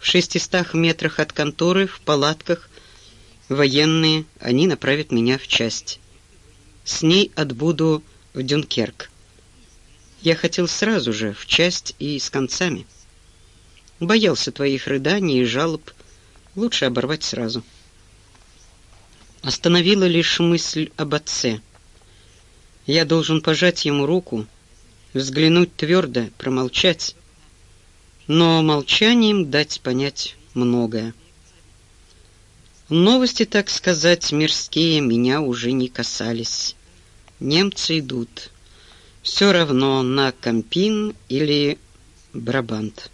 В шестистах метрах от конторы, в палатках, военные, они направят меня в часть. С ней отбуду в Дюнкерк. Я хотел сразу же, в часть и с концами. Боялся твоих рыданий и жалоб. Лучше оборвать сразу. Остановила лишь мысль об отце. Я должен пожать ему руку, взглянуть твердо, промолчать, но молчанием дать понять многое. Новости, так сказать, мирские меня уже не касались. Немцы идут все равно на Кампин или Брабант.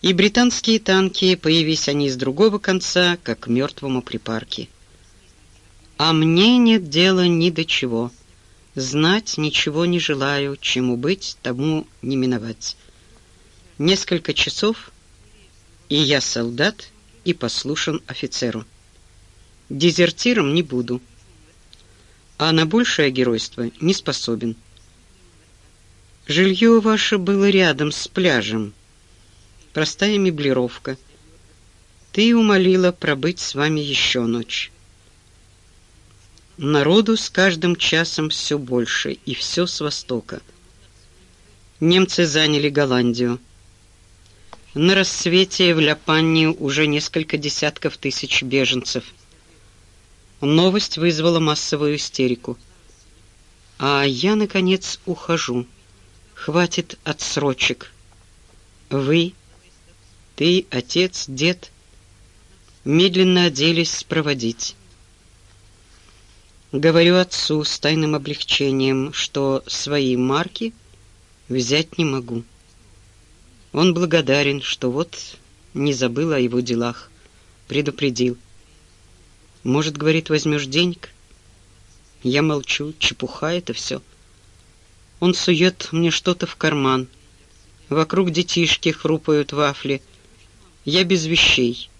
И британские танки, появились они с другого конца, как к мертвому припарке. А мне нет дела ни до чего. Знать ничего не желаю, чему быть, тому не миновать. Несколько часов, и я солдат и послушен офицеру. Дезертиром не буду, а на большее геройство не способен. Жилье ваше было рядом с пляжем. Простая меблировка. Ты умолила пробыть с вами еще ночь. Народу с каждым часом все больше, и все с востока. Немцы заняли Голландию. На рассвете в Ляпанне уже несколько десятков тысяч беженцев. Новость вызвала массовую истерику. А я, наконец, ухожу. Хватит отсрочек. Вы, ты, отец, дед, медленно оделись проводить. Говорю отцу с тайным облегчением, что свои марки взять не могу. Он благодарен, что вот не забыл о его делах, предупредил. Может, говорит, возьмешь денег? Я молчу, чепуха это все. Он сует мне что-то в карман. Вокруг детишки хрупают вафли. Я без вещей.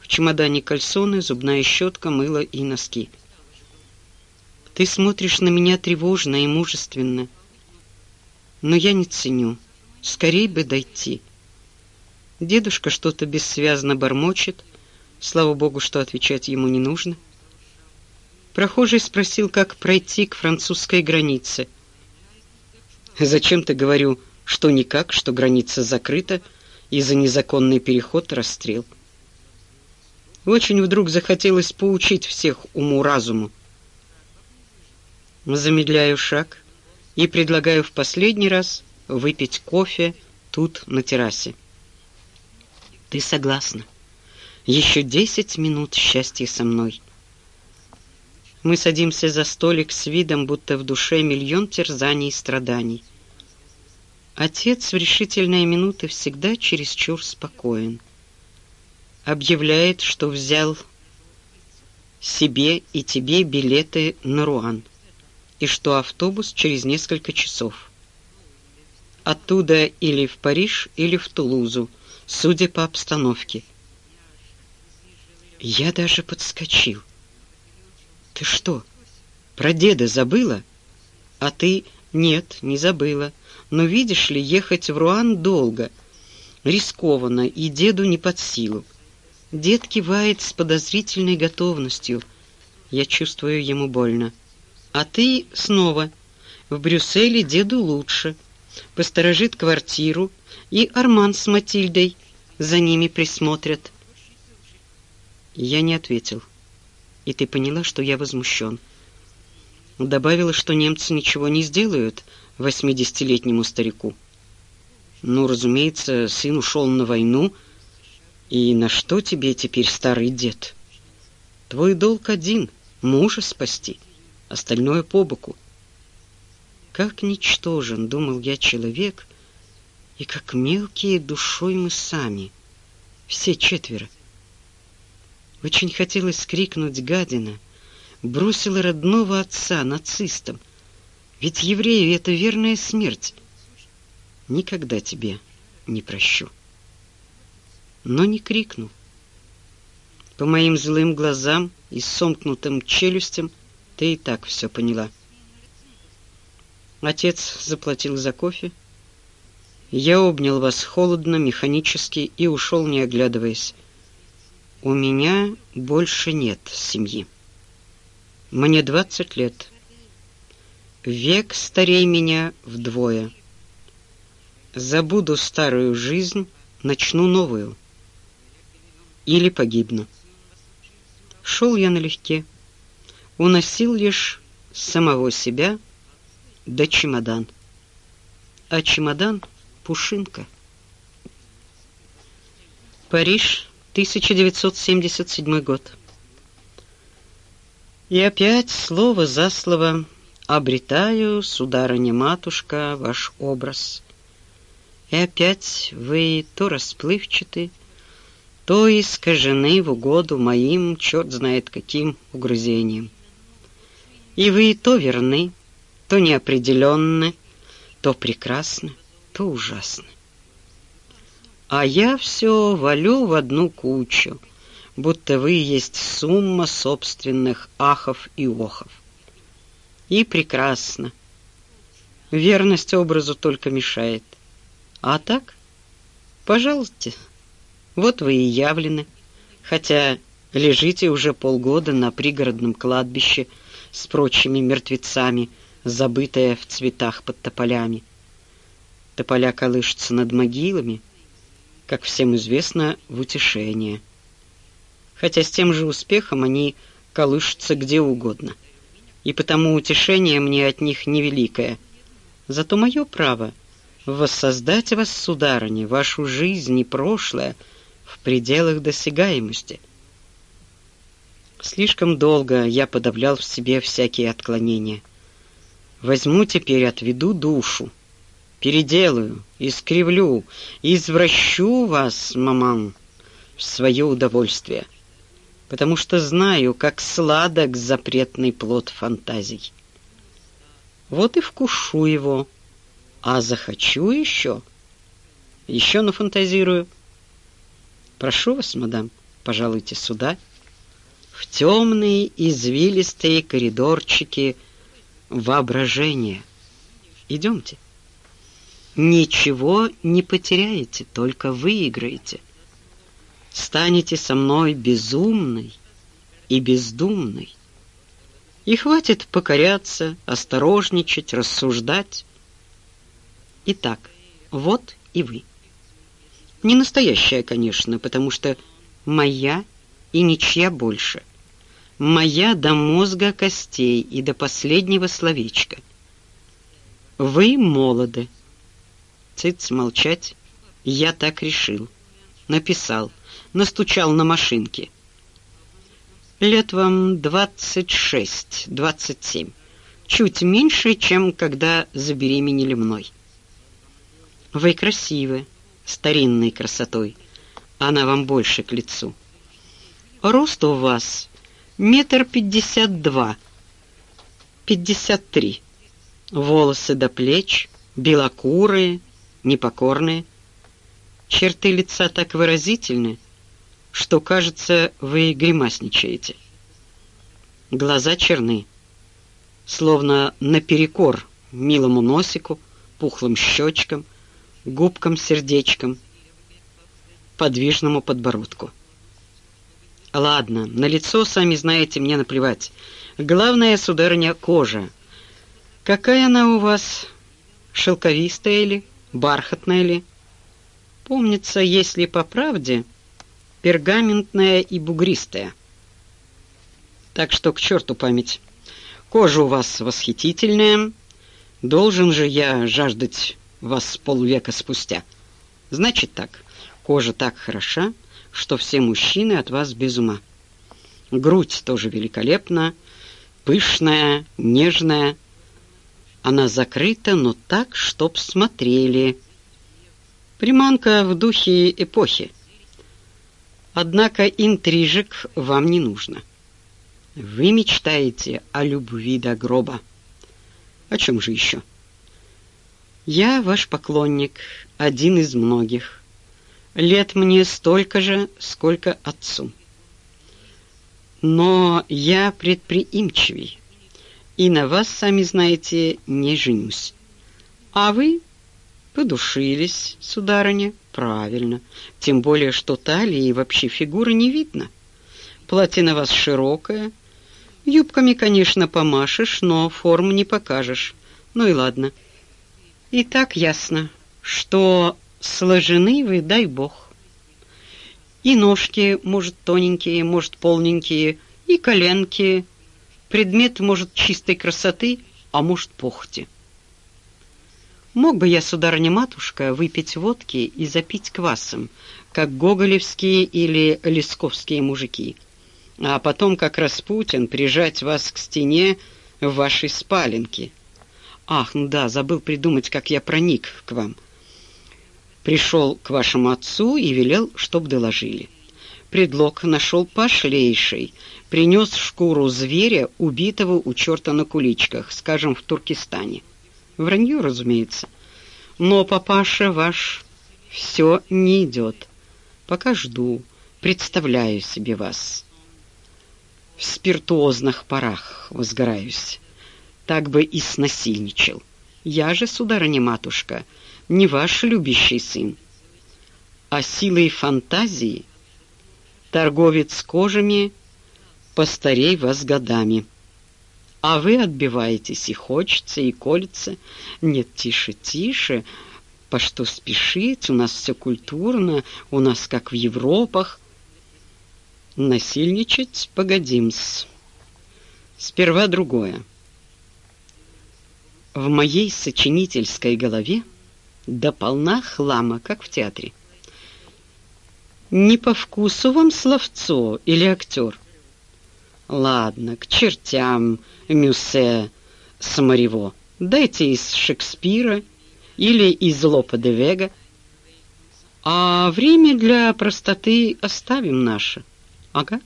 В чемодане кальсоны, зубная щетка, мыло и носки. Ты смотришь на меня тревожно и мужественно. Но я не ценю. Скорей бы дойти. Дедушка что-то бессвязно бормочет. Слава богу, что отвечать ему не нужно. Прохожий спросил, как пройти к французской границе — Зачем-то говорю, что никак, что граница закрыта, и за незаконный переход расстрел. Очень вдруг захотелось поучить всех уму-разуму. Замедляю шаг и предлагаю в последний раз выпить кофе тут, на террасе. Ты согласна? Еще десять минут счастья со мной. Мы садимся за столик с видом, будто в душе миллион терзаний и страданий. Отец в решительные минуты всегда чересчур спокоен. Объявляет, что взял себе и тебе билеты на Руан, и что автобус через несколько часов. Оттуда или в Париж, или в Тулузу, судя по обстановке. Я даже подскочил. Ты что, про деда забыла? А ты... Нет, не забыла. Но видишь ли, ехать в Руан долго, рискованно, и деду не под силу. Дед кивает с подозрительной готовностью. Я чувствую ему больно. А ты снова. В Брюсселе деду лучше. Посторожит квартиру, и Арман с Матильдой за ними присмотрят. Я не ответил. И ты поняла, что я возмущен. Добавила, что немцы ничего не сделают восьмидесятилетнему старику. Ну, разумеется, сын ушел на войну, — и на что тебе теперь, старый дед? Твой долг один — мужа спасти, остальное по боку. Как ничтожен, думал я, человек, и как мелкие душой мы сами, все четверо. Очень хотелось крикнуть гадина, бросила родного отца нацистам, ведь еврею это верная смерть. Никогда тебе не прощу но не крикнул. По моим злым глазам и сомкнутым челюстям ты и так все поняла. Отец заплатил за кофе. Я обнял вас холодно, механически и ушел, не оглядываясь. У меня больше нет семьи. Мне двадцать лет. Век старей меня вдвое. Забуду старую жизнь, начну новую или погибну. Шел я налегке, уносил лишь самого себя да чемодан. А чемодан — пушинка. Париж, 1977 год. И опять слово за слово обретаю, сударыня-матушка, ваш образ. И опять вы то расплывчаты, то искажены в угоду моим, черт знает каким, угрызениям. И вы то верны, то неопределенны, то прекрасны, то ужасны. А я все валю в одну кучу, будто вы есть сумма собственных ахов и охов. И прекрасно. Верность образу только мешает. А так, пожалуйста, вот вы и явлены, хотя лежите уже полгода на пригородном кладбище с прочими мертвецами, забытая в цветах под тополями. Тополя колышутся над могилами, как всем известно, в утешение. Хотя с тем же успехом они колышутся где угодно. И потому утешение мне от них невеликое. Зато мое право — воссоздать вас, сударыня, вашу жизнь и прошлое — в пределах досягаемости. Слишком долго я подавлял в себе всякие отклонения. Возьму теперь, отведу душу, переделаю, искривлю, извращу вас, маман, в свое удовольствие, потому что знаю, как сладок запретный плод фантазий. Вот и вкушу его, а захочу еще, еще нафантазирую — Прошу вас, мадам, пожалуйте сюда, в темные извилистые коридорчики воображения. Идемте. Ничего не потеряете, только выиграете. Станете со мной безумной и бездумной. И хватит покоряться, осторожничать, рассуждать. Итак, вот и вы. Не настоящая, конечно, потому что моя и ничья больше. Моя до мозга костей и до последнего словечка. Вы молоды. Цыц, молчать. Я так решил. Написал, настучал на машинке. Лет вам двадцать шесть, двадцать семь. Чуть меньше, чем когда забеременели мной. Вы красивы, старинной красотой. Она вам больше к лицу. Рост у вас метр пятьдесят два, пятьдесят три. Волосы до плеч, белокурые, непокорные. Черты лица так выразительны, что, кажется, вы гримасничаете. Глаза черны, словно наперекор милому носику, пухлым щечкам, губкам-сердечкам, подвижному подбородку. Ладно, на лицо, сами знаете, мне наплевать. Главное, сударыня, кожа. Какая она у вас? Шелковистая ли? Бархатная ли? Помнится, если по правде, пергаментная и бугристая. Так что к черту память. Кожа у вас восхитительная. Должен же я жаждать вас полвека спустя. Значит так, кожа так хороша, что все мужчины от вас без ума. Грудь тоже великолепна, пышная, нежная. Она закрыта, но так, чтоб смотрели. Приманка в духе эпохи. Однако интрижек вам не нужно. Вы мечтаете о любви до гроба. О чем же еще? Я ваш поклонник, один из многих. Лет мне столько же, сколько отцу. Но я предприимчивей, и на вас, сами знаете, не женюсь. А вы подушились, сударыня, правильно, тем более, что талии и вообще фигуры не видно. Платье на вас широкое, юбками, конечно, помашешь, но форму не покажешь. Ну и ладно. И так ясно, что сложены вы, дай бог. И ножки, может, тоненькие, может, полненькие, и коленки. Предмет, может, чистой красоты, а может, похоти. Мог бы я, сударыня-матушка, выпить водки и запить квасом, как гоголевские или лесковские мужики, а потом, как Распутин, прижать вас к стене в вашей спаленке. Ах, ну да, забыл придумать, как я проник к вам пришел к вашему отцу и велел, чтоб доложили. Предлог нашел пошлейший. Принес шкуру зверя, убитого у черта на куличках, скажем, в Туркестане. Вранье, разумеется. Но папаша ваш все не идет. Пока жду, представляю себе вас. В спиртуозных парах возгораюсь. Так бы и снасильничал. Я же, сударыня-матушка, — не ваш любящий сын, а силой фантазии торговец кожами постарей вас годами. А вы отбиваетесь и хочется, и колется. Нет, тише, тише, по что спешить, у нас все культурно, у нас как в Европах. Насильничать погодим-с. Сперва другое. В моей сочинительской голове да полна хлама, как в театре. Не по вкусу вам словцо или актер? Ладно, к чертям Мюссе Самарево. Дайте из Шекспира или из Лопа де Вега. А время для простоты оставим наше. Ага.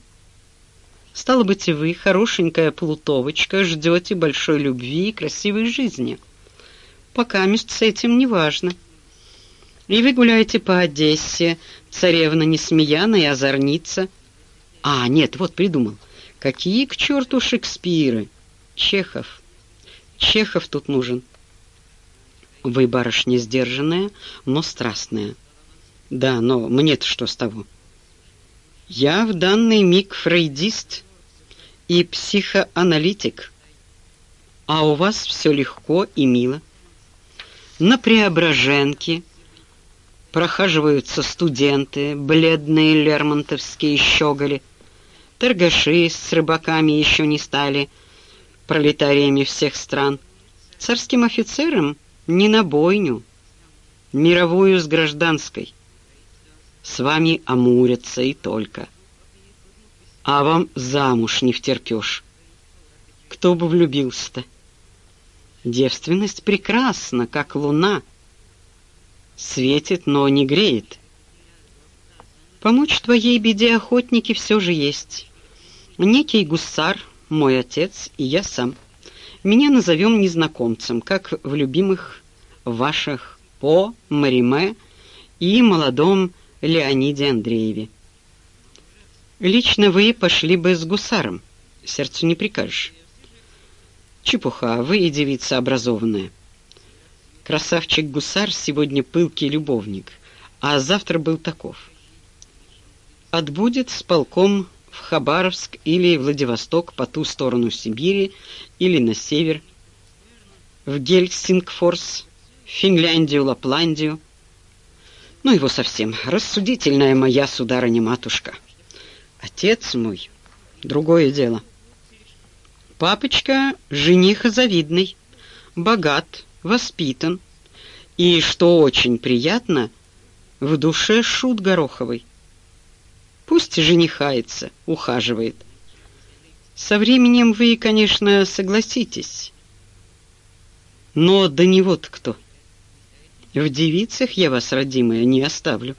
Стало быть, вы, хорошенькая плутовочка, ждете большой любви и красивой жизни. — пока мест с этим не важно. И вы гуляете по Одессе, царевна Несмеяна и озорница. А, нет, вот придумал. Какие к черту Шекспиры? Чехов. Чехов тут нужен. Вы, барышня, сдержанная, но страстная. Да, но мне-то что с того? Я в данный миг фрейдист и психоаналитик, а у вас все легко и мило на Преображенке прохаживаются студенты, бледные лермонтовские щеголи. Торгаши с рыбаками еще не стали пролетариями всех стран. Царским офицерам не на бойню. мировую с гражданской. С вами амурятся и только. А вам замуж не втерпешь. Кто бы влюбился-то? Девственность прекрасна, как луна. Светит, но не греет. Помочь твоей беде охотники все же есть. Некий гусар, мой отец и я сам. Меня назовем незнакомцем, как в любимых ваших По, Мариме и молодом Леониде Андрееве. Лично вы пошли бы с гусаром, сердцу не прикажешь. Чепуха, вы и девица образованная. Красавчик-гусар сегодня пылкий любовник, а завтра был таков. Отбудет с полком в Хабаровск или Владивосток по ту сторону Сибири или на север, в Гельсингфорс, Финляндию, Лапландию. Ну его совсем, рассудительная моя сударыня-матушка. Отец мой, другое дело. Папочка жених завидный, богат, воспитан и, что очень приятно, в душе шут гороховый. Пусть женихается, ухаживает. Со временем вы, конечно, согласитесь. Но до него-то кто? В девицах я вас, родимая, не оставлю.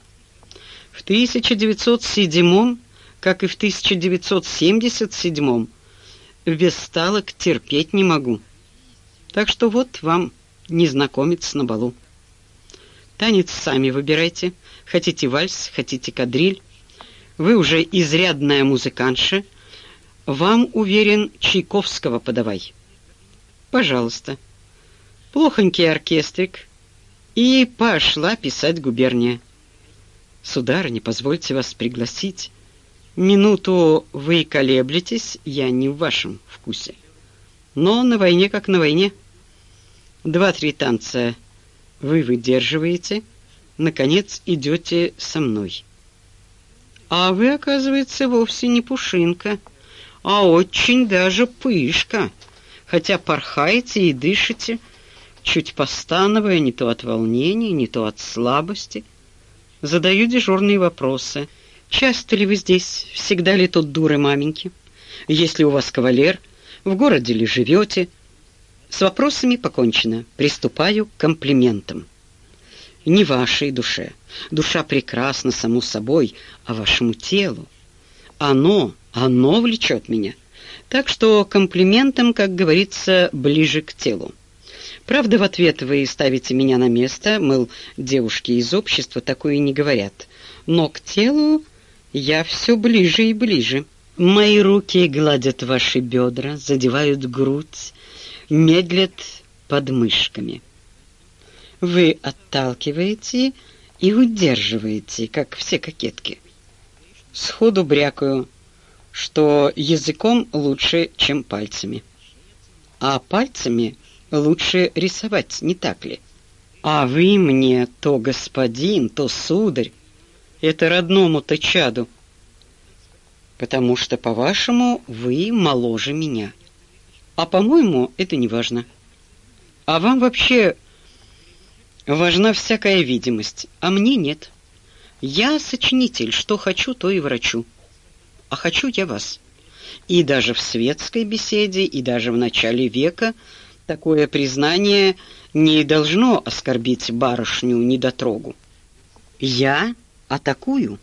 В 1907 как и в 1977 весталок терпеть не могу. Так что вот вам незнакомец на балу. Танец сами выбирайте. Хотите вальс, хотите кадриль. Вы уже изрядная музыкантша. Вам, уверен, Чайковского подавай. Пожалуйста. Плохонький оркестрик. И пошла писать губерния. Сударыня, позвольте вас пригласить. Минуту вы колеблетесь, я не в вашем вкусе. Но на войне как на войне. Два-три танца вы выдерживаете, наконец идете со мной. А вы, оказывается, вовсе не пушинка, а очень даже пышка, хотя порхаете и дышите, чуть постановая не то от волнения, не то от слабости. Задаю дежурные вопросы. Часто ли вы здесь? Всегда ли тут дуры маменьки? Если у вас кавалер, в городе ли живете? С вопросами покончено. Приступаю к комплиментам не вашей душе. Душа прекрасна само собой, а вашему телу. Оно, оно влечет меня. Так что комплиментом, как говорится, ближе к телу. Правда, в ответ вы ставите меня на место, мол, девушки из общества такое не говорят. Но к телу я все ближе и ближе. Мои руки гладят ваши бедра, задевают грудь, медлят под мышками вы отталкиваете и удерживаете, как все кокетки. Сходу брякаю, что языком лучше, чем пальцами. А пальцами лучше рисовать, не так ли? А вы мне то господин, то сударь. Это родному-то чаду. Потому что, по-вашему, вы моложе меня. А по-моему, это не важно. А вам вообще Важна всякая видимость, а мне нет. Я сочинитель, что хочу, то и врачу. А хочу я вас. И даже в светской беседе, и даже в начале века такое признание не должно оскорбить барышню недотрогу. Я атакую.